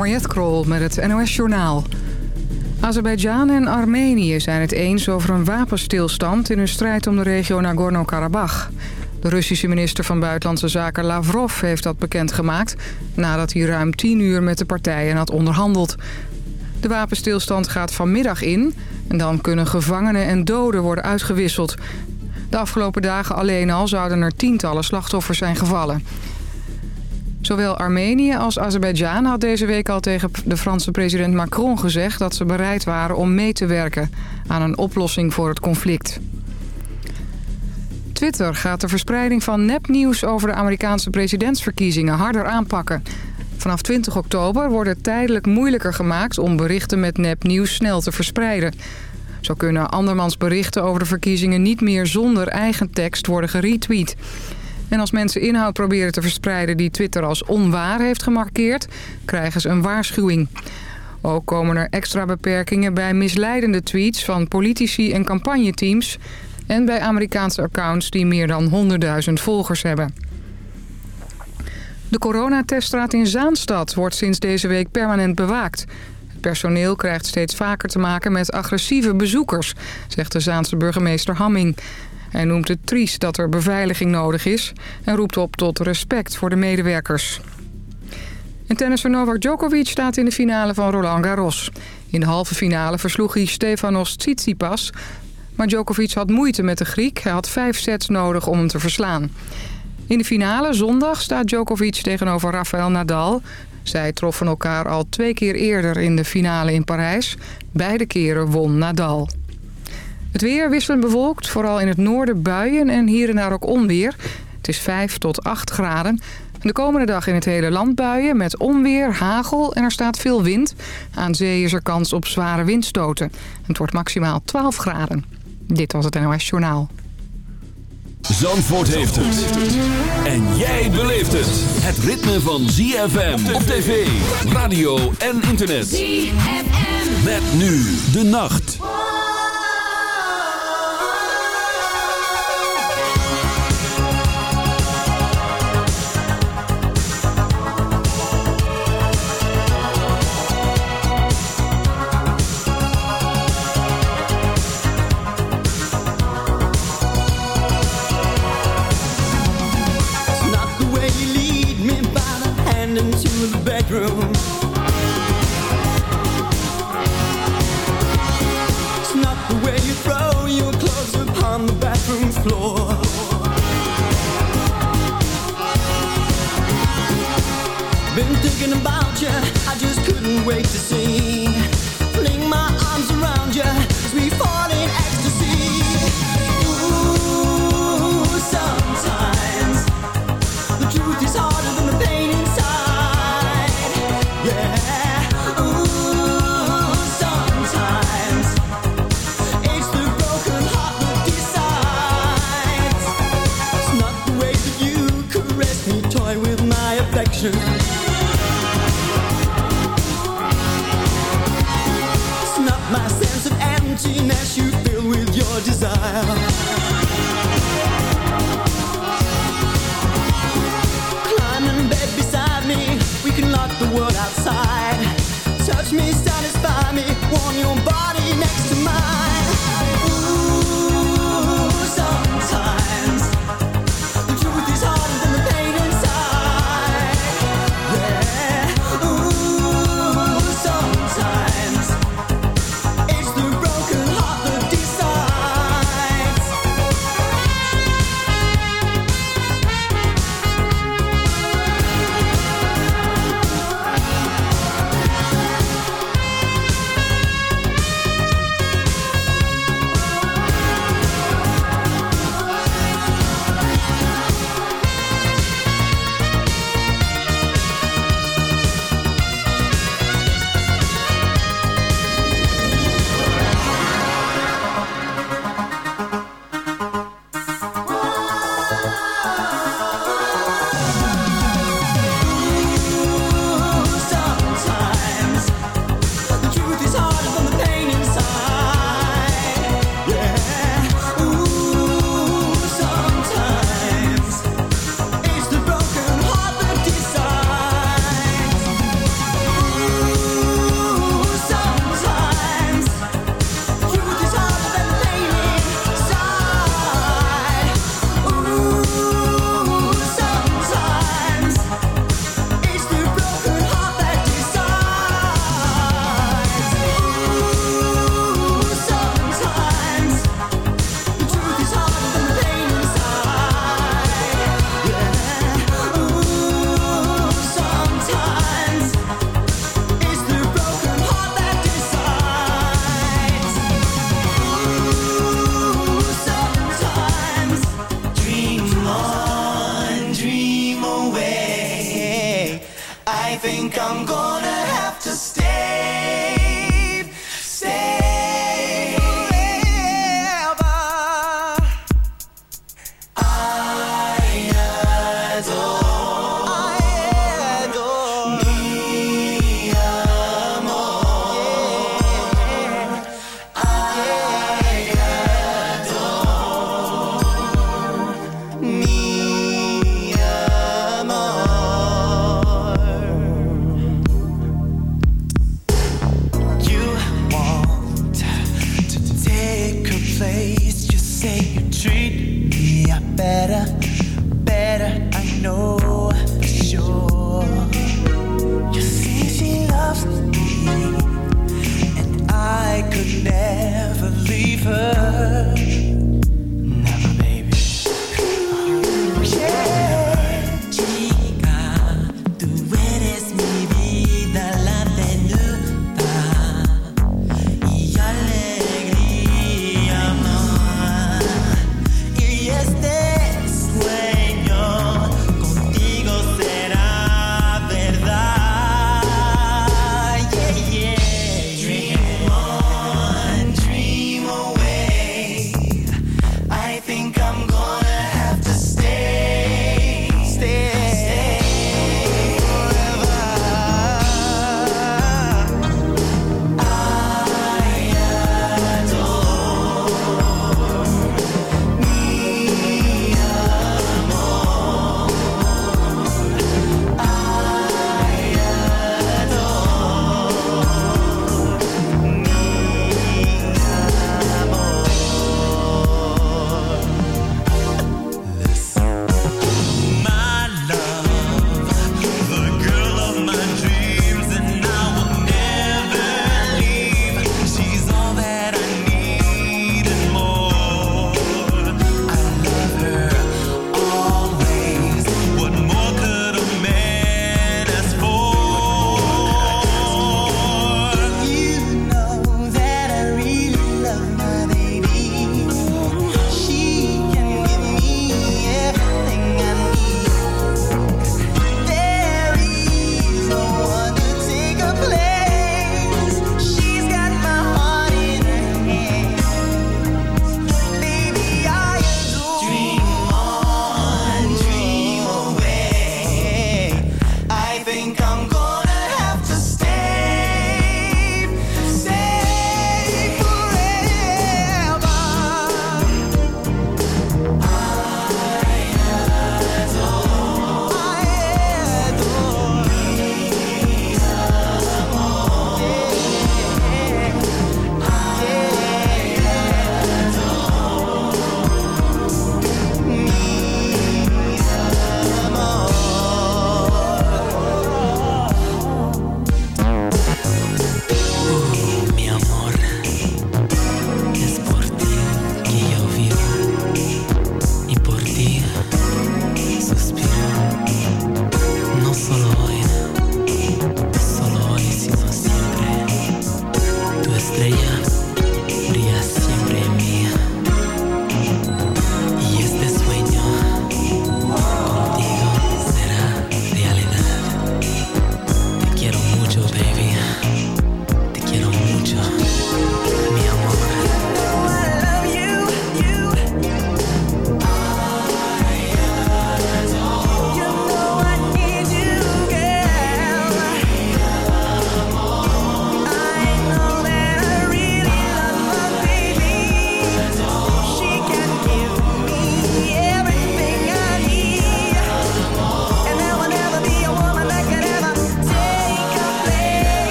Mariette Krol met het NOS Journaal. Azerbeidzjan en Armenië zijn het eens over een wapenstilstand... in hun strijd om de regio Nagorno-Karabakh. De Russische minister van Buitenlandse Zaken Lavrov heeft dat bekendgemaakt... nadat hij ruim tien uur met de partijen had onderhandeld. De wapenstilstand gaat vanmiddag in... en dan kunnen gevangenen en doden worden uitgewisseld. De afgelopen dagen alleen al zouden er tientallen slachtoffers zijn gevallen... Zowel Armenië als Azerbeidzjan had deze week al tegen de Franse president Macron gezegd... dat ze bereid waren om mee te werken aan een oplossing voor het conflict. Twitter gaat de verspreiding van nepnieuws over de Amerikaanse presidentsverkiezingen harder aanpakken. Vanaf 20 oktober wordt het tijdelijk moeilijker gemaakt om berichten met nepnieuws snel te verspreiden. Zo kunnen andermans berichten over de verkiezingen niet meer zonder eigen tekst worden geretweet. En als mensen inhoud proberen te verspreiden die Twitter als onwaar heeft gemarkeerd, krijgen ze een waarschuwing. Ook komen er extra beperkingen bij misleidende tweets van politici en campagneteams... en bij Amerikaanse accounts die meer dan 100.000 volgers hebben. De coronateststraat in Zaanstad wordt sinds deze week permanent bewaakt. Het personeel krijgt steeds vaker te maken met agressieve bezoekers, zegt de Zaanse burgemeester Hamming. Hij noemt het triest dat er beveiliging nodig is... en roept op tot respect voor de medewerkers. En tennisser Novak Djokovic staat in de finale van Roland Garros. In de halve finale versloeg hij Stefanos Tsitsipas... maar Djokovic had moeite met de Griek. Hij had vijf sets nodig om hem te verslaan. In de finale zondag staat Djokovic tegenover Rafael Nadal. Zij troffen elkaar al twee keer eerder in de finale in Parijs. Beide keren won Nadal. Het weer wisselend bewolkt, vooral in het noorden buien en hier en daar ook onweer. Het is 5 tot 8 graden. De komende dag in het hele land buien met onweer, hagel en er staat veel wind. Aan zee is er kans op zware windstoten. Het wordt maximaal 12 graden. Dit was het NOS Journaal. Zandvoort heeft het. En jij beleeft het. Het ritme van ZFM op tv, radio en internet. ZFM. Met nu de nacht. Thinking about you, I just couldn't wait to see. Fling my arms around you world outside.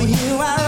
you are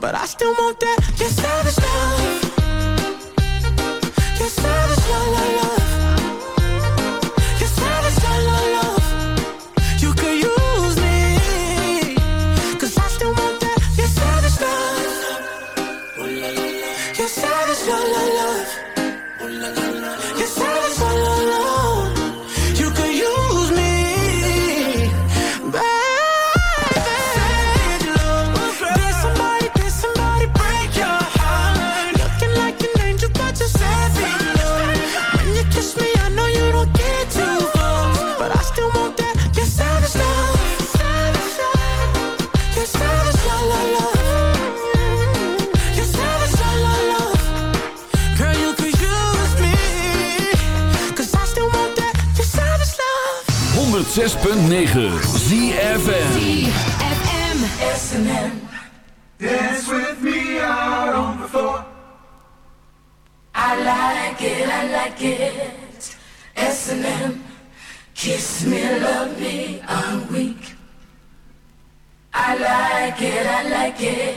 But I still want that, just savage love 106.9 ZFN Dance with me out on the floor. I like it, I like it. S&M, kiss me, love me, I'm weak. I like it, I like it.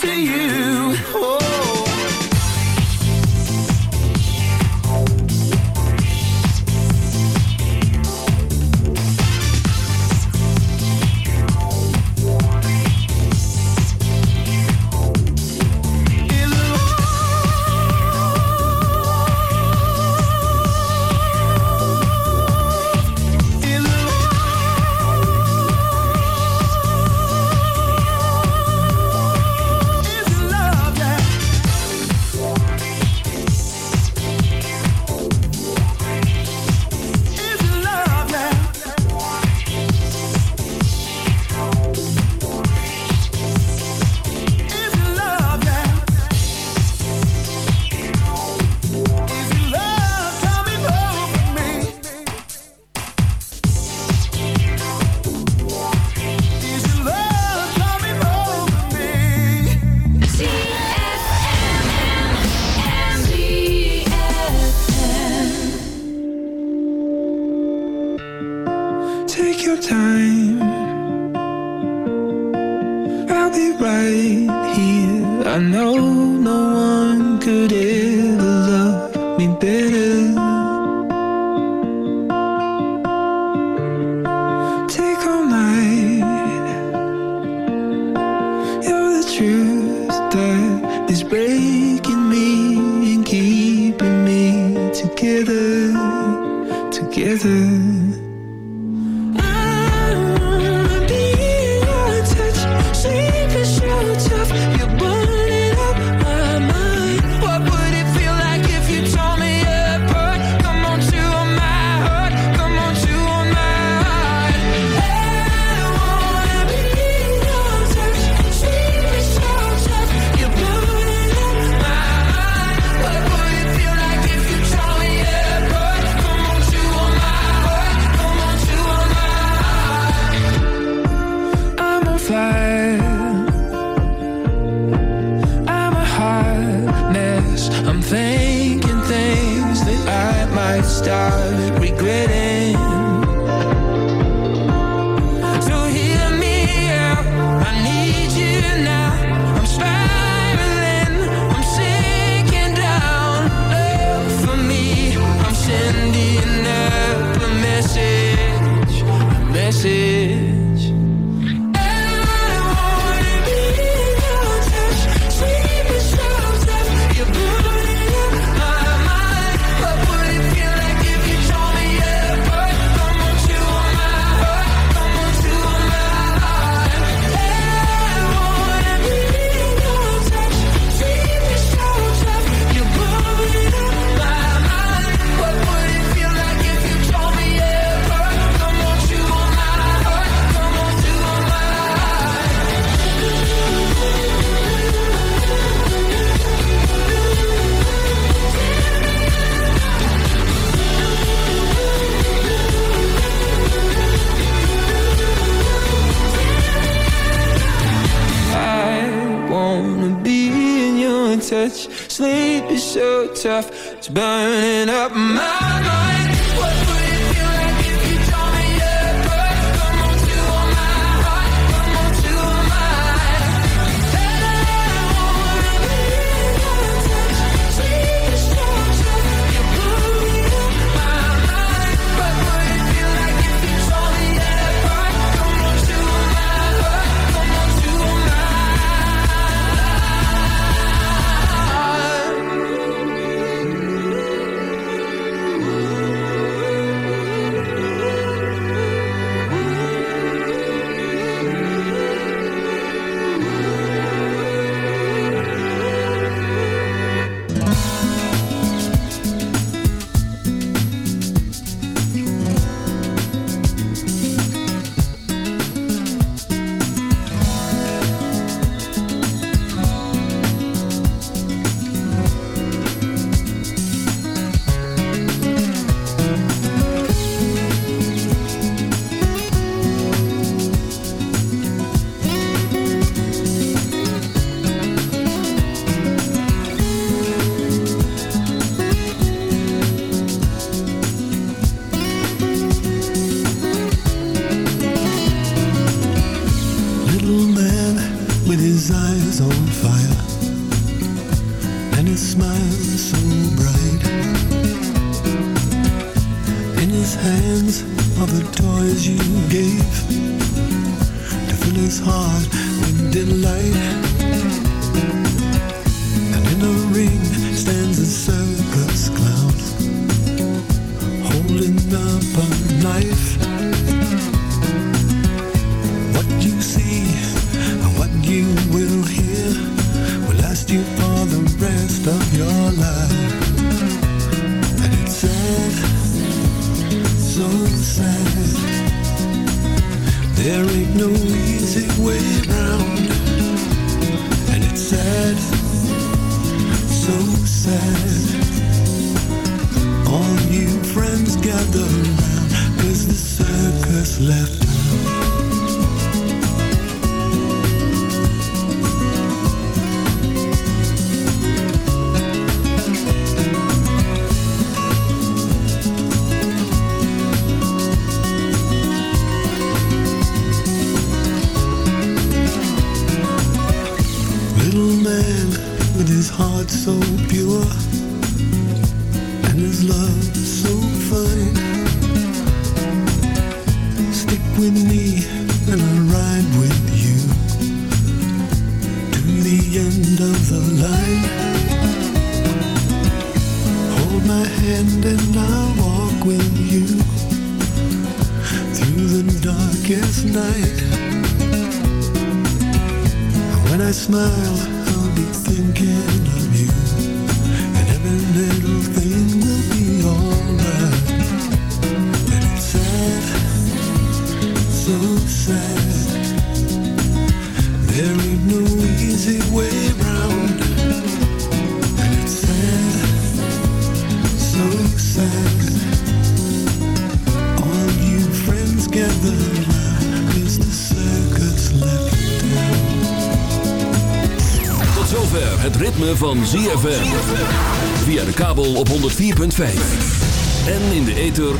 to you. Oh. so sad There ain't no easy way And it's sad, so sad. All friends the circus left